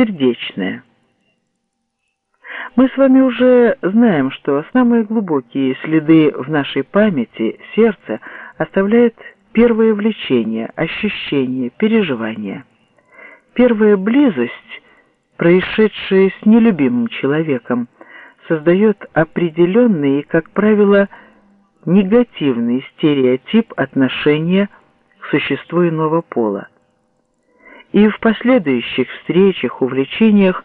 сердечное. Мы с вами уже знаем, что самые глубокие следы в нашей памяти сердце оставляет первое влечение, ощущение, переживание. Первая близость, происшедшая с нелюбимым человеком, создает определенный и, как правило, негативный стереотип отношения к существу иного пола. И в последующих встречах, увлечениях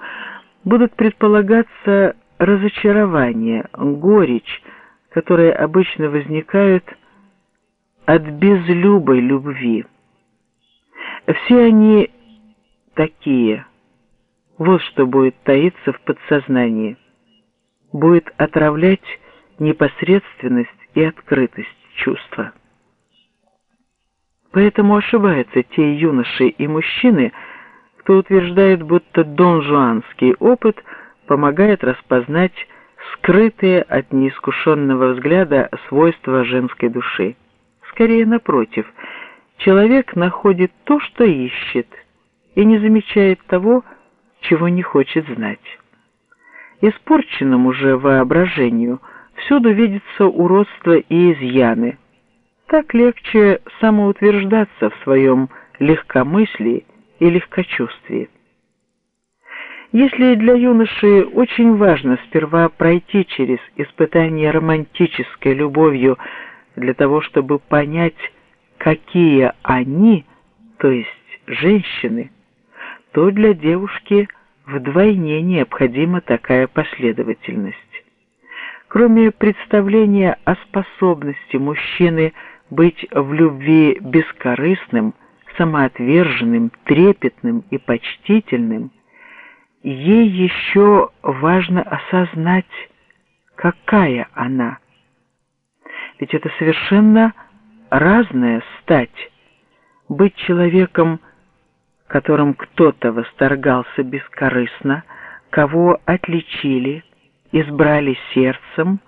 будут предполагаться разочарование, горечь, которые обычно возникают от безлюбой любви. Все они такие. Вот что будет таиться в подсознании. Будет отравлять непосредственность и открытость чувства. Поэтому ошибаются те юноши и мужчины, кто утверждает, будто донжуанский опыт помогает распознать скрытые от неискушенного взгляда свойства женской души. Скорее напротив, человек находит то, что ищет, и не замечает того, чего не хочет знать. Испорченному же воображению всюду видится уродство и изъяны. Так легче самоутверждаться в своем легкомыслии и легкочувствии. Если для юноши очень важно сперва пройти через испытание романтической любовью для того, чтобы понять, какие они, то есть женщины, то для девушки вдвойне необходима такая последовательность. Кроме представления о способности мужчины быть в любви бескорыстным – самоотверженным, трепетным и почтительным, ей еще важно осознать, какая она. Ведь это совершенно разная стать. Быть человеком, которым кто-то восторгался бескорыстно, кого отличили, избрали сердцем,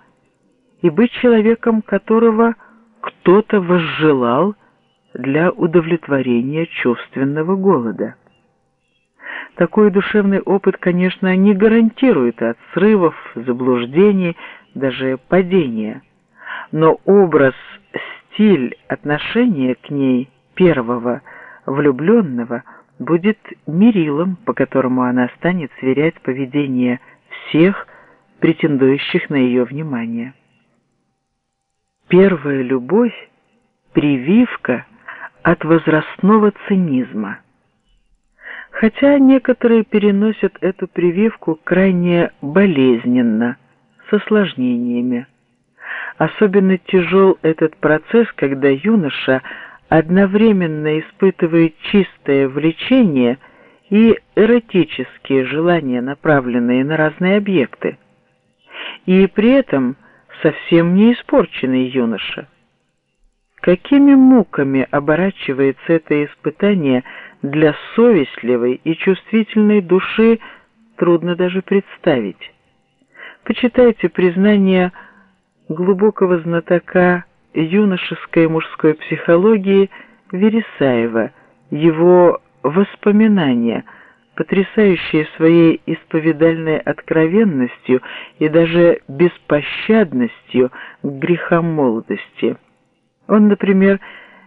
и быть человеком, которого кто-то возжелал, для удовлетворения чувственного голода. Такой душевный опыт, конечно, не гарантирует от срывов, заблуждений, даже падения, но образ, стиль отношения к ней первого влюбленного будет мерилом, по которому она станет сверять поведение всех, претендующих на ее внимание. Первая любовь, прививка – от возрастного цинизма. Хотя некоторые переносят эту прививку крайне болезненно, с осложнениями. Особенно тяжел этот процесс, когда юноша одновременно испытывает чистое влечение и эротические желания, направленные на разные объекты, и при этом совсем не испорченный юноша. Какими муками оборачивается это испытание для совестливой и чувствительной души, трудно даже представить. Почитайте признание глубокого знатока юношеской мужской психологии Вересаева, его воспоминания, потрясающие своей исповедальной откровенностью и даже беспощадностью к грехам молодости. Он, например,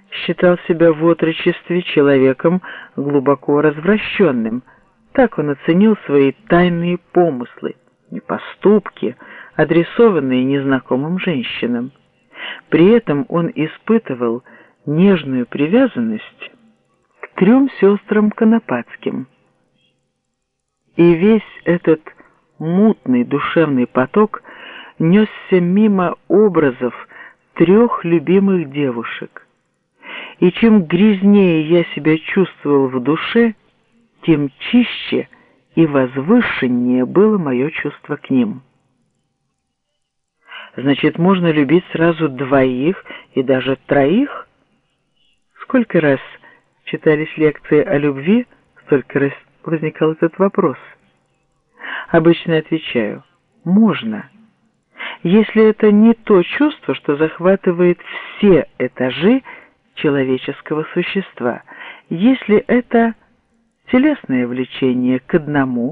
считал себя в отрочестве человеком глубоко развращенным. Так он оценил свои тайные помыслы, и поступки, адресованные незнакомым женщинам. При этом он испытывал нежную привязанность к трем сестрам Конопатским. И весь этот мутный душевный поток несся мимо образов, трех любимых девушек. И чем грязнее я себя чувствовал в душе, тем чище и возвышеннее было мое чувство к ним. Значит, можно любить сразу двоих и даже троих? Сколько раз читались лекции о любви, столько раз возникал этот вопрос. Обычно отвечаю «можно» если это не то чувство, что захватывает все этажи человеческого существа, если это телесное влечение к одному,